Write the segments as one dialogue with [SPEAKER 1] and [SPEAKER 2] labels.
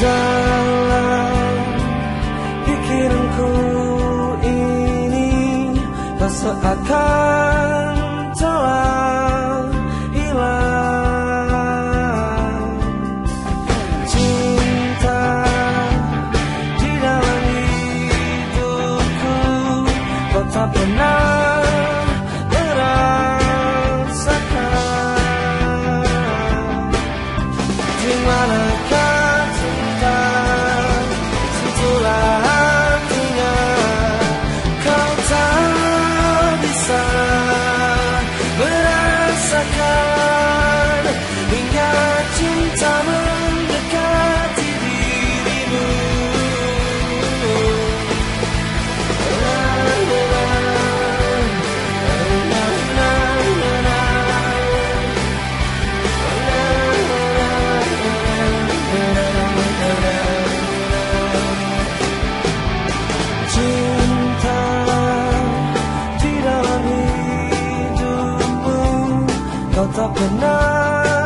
[SPEAKER 1] dalam pikiranku ini Tak seakan Top of the night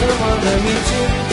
[SPEAKER 1] 奔跑的年纪